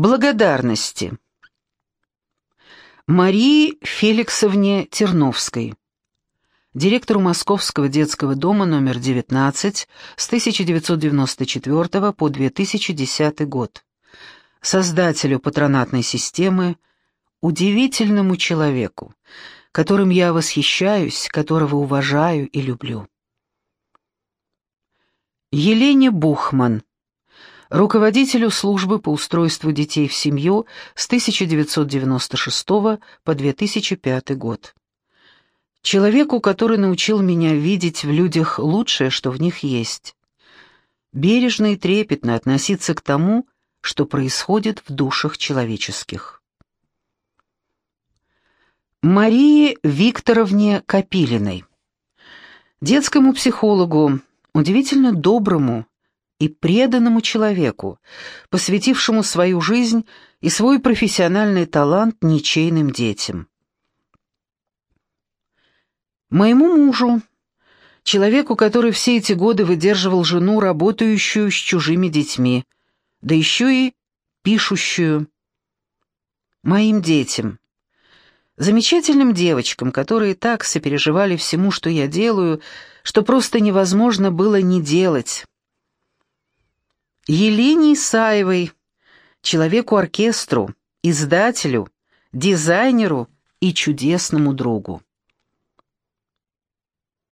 Благодарности. Марии Феликсовне Терновской, директору Московского детского дома номер 19 с 1994 по 2010 год, создателю патронатной системы, удивительному человеку, которым я восхищаюсь, которого уважаю и люблю. Елене Бухман, руководителю службы по устройству детей в семью с 1996 по 2005 год. Человеку, который научил меня видеть в людях лучшее, что в них есть. Бережно и трепетно относиться к тому, что происходит в душах человеческих. Марии Викторовне Капилиной, детскому психологу, удивительно доброму, и преданному человеку, посвятившему свою жизнь и свой профессиональный талант ничейным детям. Моему мужу, человеку, который все эти годы выдерживал жену, работающую с чужими детьми, да еще и пишущую. Моим детям, замечательным девочкам, которые так сопереживали всему, что я делаю, что просто невозможно было не делать. Елене Исаевой, человеку-оркестру, издателю, дизайнеру и чудесному другу.